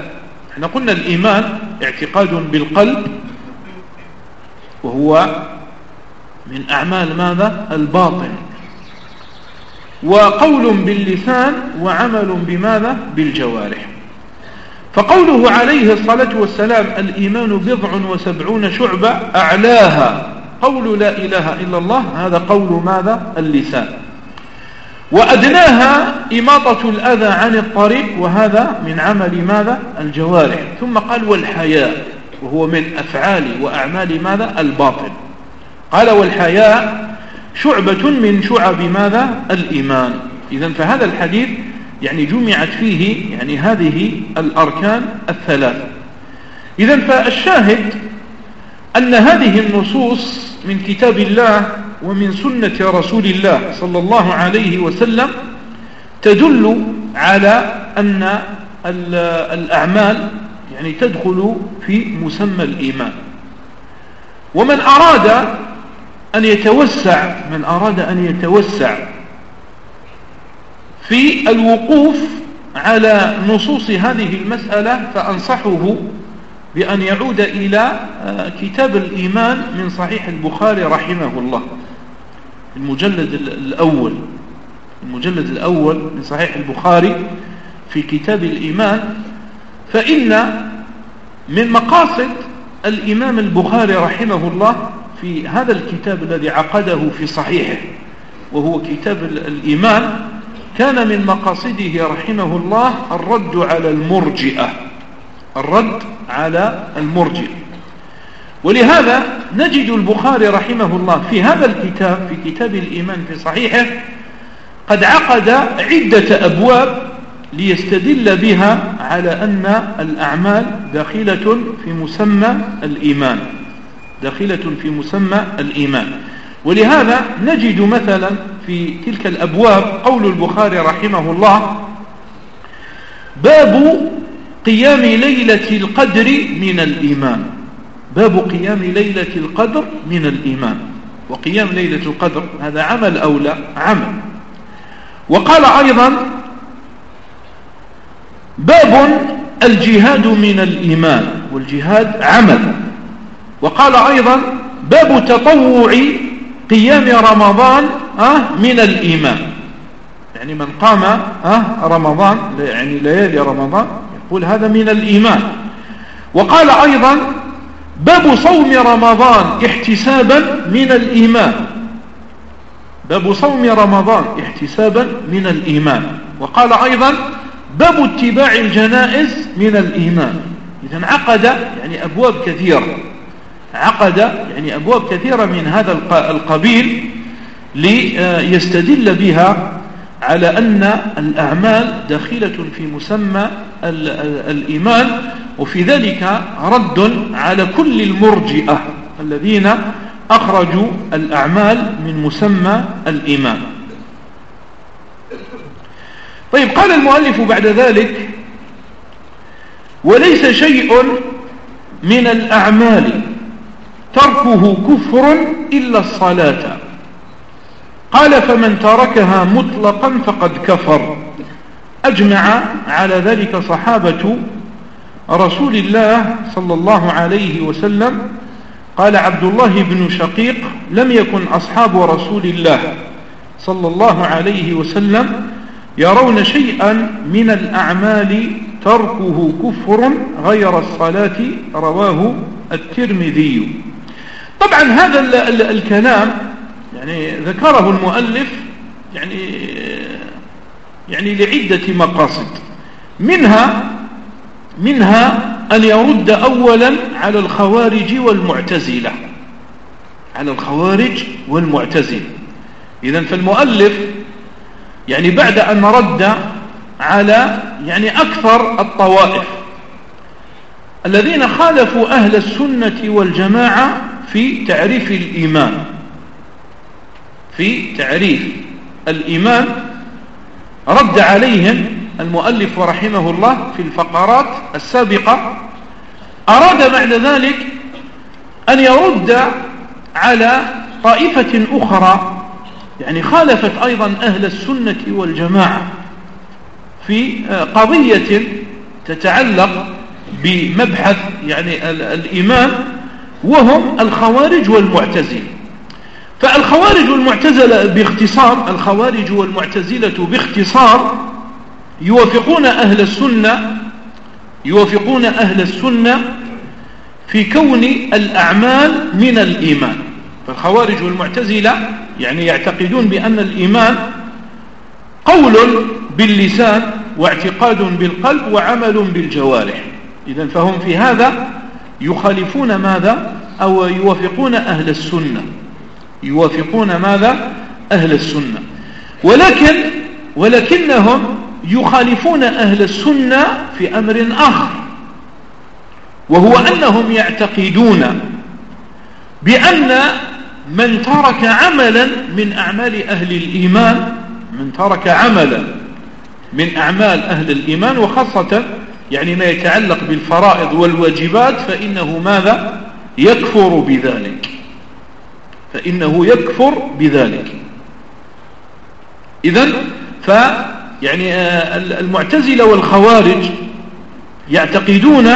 إحنا قلنا الإيمان اعتقاد بالقلب وهو من أعمال ماذا؟ الباطن. وقول باللسان وعمل بماذا؟ بالجوارح. فقوله عليه الصلاة والسلام الإيمان بضع وسبعون شعبة أعلاها. قول لا إله إلا الله هذا قول ماذا؟ اللسان. وأدناها إماطة الأذى عن الطريق وهذا من عمل ماذا؟ الجوارح. ثم قال والحياء. وهو من أفعال وأعمال ماذا؟ الباطل. قال والحياء شعبة من شعب ماذا؟ الإيمان. إذا فهذا الحديث يعني جمعت فيه يعني هذه الأركان الثلاثة إذا فالشاهد أن هذه النصوص من كتاب الله ومن سنة رسول الله صلى الله عليه وسلم تدل على أن الأعمال يعني تدخل في مسمى الإيمان. ومن أراد أن يتوسع من أراد أن يتوسع في الوقوف على نصوص هذه المسألة فأنصحه بأن يعود إلى آه، كتاب الإيمان من صحيح البخاري رحمه الله المجلد الأول المجلد الأول من صحيح البخاري في كتاب الإيمان. فإن من مقاصد الإمام البخاري رحمه الله في هذا الكتاب الذي عقده في صحيحه وهو كتاب الإيمان كان من مقاصده رحمه الله الرد على المرجئة. الرد على المرجئة. ولهذا نجد البخاري رحمه الله في هذا الكتاب في كتاب الإيمان في صحيحه قد عقد عدة أبواب ليستدل بها على أن الأعمال داخلة في مسمى الإيمان. داخلة في مسمى الإيمان. ولهذا نجد مثلا في تلك الأبواب قول البخاري رحمه الله باب قيام ليلة القدر من الإيمان. باب قيام ليلة القدر من الإيمان. وقيام ليلة القدر هذا عمل أو لا؟ عمل. وقال أيضا باب الجهاد من الإيمان والجهاد عمل. وقال أيضا باب تطوع قيام رمضان من الإيمان. يعني من قام رمضان يعني ليالي رمضان يقول هذا من الإيمان. وقال أيضا باب صوم رمضان احتسابا من الإيمان. باب صوم رمضان احتسابا من الإيمان. وقال أيضا باب اتباع الجنائز من الإيمان. إذا عقد يعني أبواب كثيرة. عقد يعني أبواب كثيرة من هذا القبيل ليستدل بها على أن الأعمال داخلة في مسمى الإيمان وفي ذلك رد على كل المرجئة الذين أخرجوا الأعمال من مسمى الإيمان. طيب قال المؤلف بعد ذلك وليس شيء من الأعمال تركه كفر إلا الصلاة. قال فمن تركها مطلقا فقد كفر. أجمع على ذلك صحابة رسول الله صلى الله عليه وسلم. قال عبد الله بن شقيق لم يكن أصحاب رسول الله صلى الله عليه وسلم يرون شيئا من الأعمال تركه كفر غير الصلاة رواه الترمذي. طبعا هذا ال ال الكلام يعني ذكره المؤلف يعني يعني لعدة مقاصد. منها منها أن يرد أولا على الخوارج والمعتزلة. على الخوارج والمعتزلة. إذا فالمؤلف يعني بعد أن رد على يعني أكثر الطوائف. الذين خالفوا أهل السنة والجماعة في تعريف الإيمان. في تعريف الإيمان رد عليهم المؤلف رحمه الله في الفقرات السابقة. أراد بعد ذلك أن يرد على طائفة أخرى يعني خالفت أيضا أهل السنة والجماعة في قضية تتعلق بمبحث يعني الإيمان وهم الخوارج والمعتزلة. فالخوارج والمعتزلة باختصار الخوارج والمعتزلة باختصار يوافقون أهل السنة يوافقون أهل السنة في كون الأعمال من الإيمان. فالخوارج والمعتزلة يعني يعتقدون بأن الإيمان قول باللسان واعتقاد بالقلب وعمل بالجوارح. إذا فهم في هذا يخالفون ماذا؟ أو يوافقون أهل السنة. يوافقون ماذا؟ أهل السنة. ولكن ولكنهم يخالفون أهل السنة في أمر آخر وهو أنهم يعتقدون بأن من ترك عملا من أعمال أهل الإيمان من ترك عملا من أعمال أهل الإيمان وخاصة يعني ما يتعلق بالفرائض والواجبات فإنه ماذا؟ يكفر بذلك. فإنه يكفر بذلك. إذن ف يعني آه، المعتزلة والخوارج يعتقدون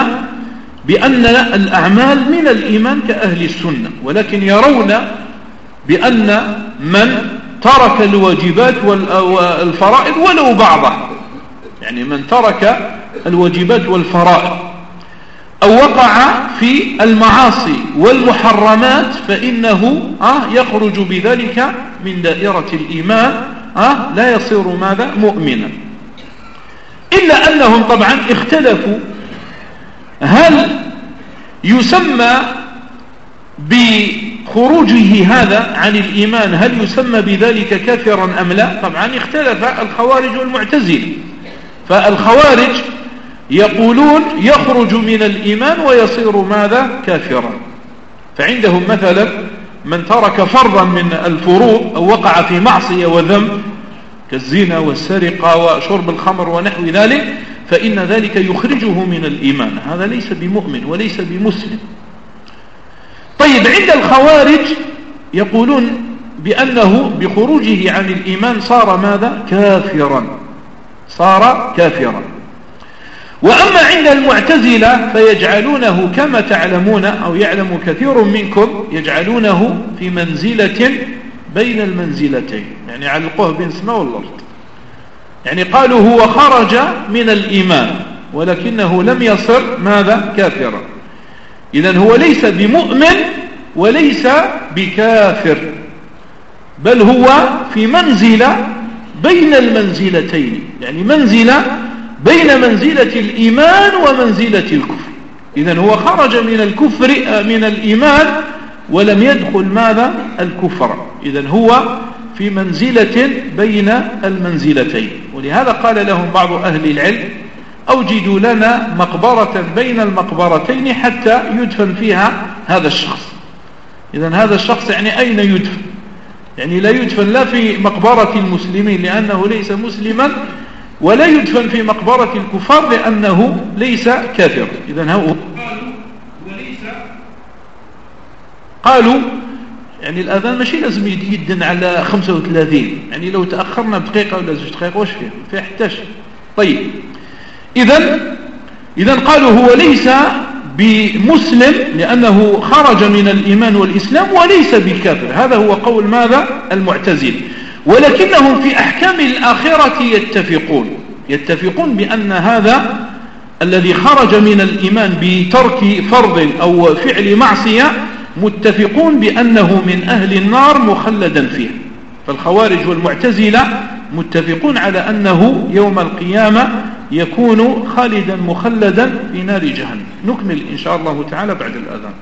بأن الأعمال من الإيمان كأهل السنة ولكن يرون بأن من ترك الواجبات والفرائض ولو بعضها يعني من ترك الواجبات والفرائض. أو وقع في المعاصي والمحرمات فإنه آه، يخرج بذلك من دائرة الإيمان آه، لا يصير ماذا؟ مؤمنا. إلا أنهم طبعا اختلفوا هل يسمى بخروجه هذا عن الإيمان هل يسمى بذلك كافرا أم لا؟ طبعا اختلف الخوارج والمعتزلة. فالخوارج يقولون يخرج من الإيمان ويصير ماذا؟ كافرا. فعندهم مثلا من ترك فرضا من الفروض أو وقع في معصية وذنب كالزنا والسرقة وشرب الخمر ونحو ذلك فإن ذلك يخرجه من الإيمان. هذا ليس بمؤمن وليس بمسلم. طيب عند الخوارج يقولون بأنه بخروجه عن الإيمان صار ماذا؟ كافرا. صار كافرا. وأما عند المعتزلة فيجعلونه كما تعلمون أو يعلم كثير منكم يجعلونه في منزلة بين المنزلتين. يعني علقوه بين السماء والأرض يعني قالوا هو خرج من الإيمان ولكنه لم يصر ماذا؟ كافرا. إذا هو ليس بمؤمن وليس بكافر بل هو في منزلة بين المنزلتين يعني منزلة بين منزلة الإيمان ومنزلة الكفر. إذا هو خرج من الكفر من الإيمان ولم يدخل ماذا؟ الكفر. إذا هو في منزلة بين المنزلتين. ولهذا قال لهم بعض أهل العلم أوجدوا لنا مقبرة بين المقبرتين حتى يدفن فيها هذا الشخص. إذا هذا الشخص يعني أين يدفن؟ يعني لا يدفن لا في مقبرة المسلمين لأنه ليس مسلما ولا يدفن في مقبرة الكفار لأنه ليس كافر. إذا هو قالوا يعني الأذان ماشي لازم يدن على 35 يعني لو تأخرنا بدقيقة ولا زوج دقائق واش فيه؟ فيه حتى طيب. إذا إذا قالوا هو ليس بمسلم لأنه خرج من الإيمان والإسلام وليس بكافر هذا هو قول ماذا؟ المعتزل. ولكنهم في أحكام الآخرة يتفقون. يتفقون بأن هذا الذي خرج من الإيمان بترك فرض أو فعل معصية متفقون بأنه من أهل النار مخلدا فيه. فالخوارج والمعتزلة متفقون على أنه يوم القيامة يكون خالدا مخلدا في نار جهنم. نكمل إن شاء الله تعالى بعد الأذان.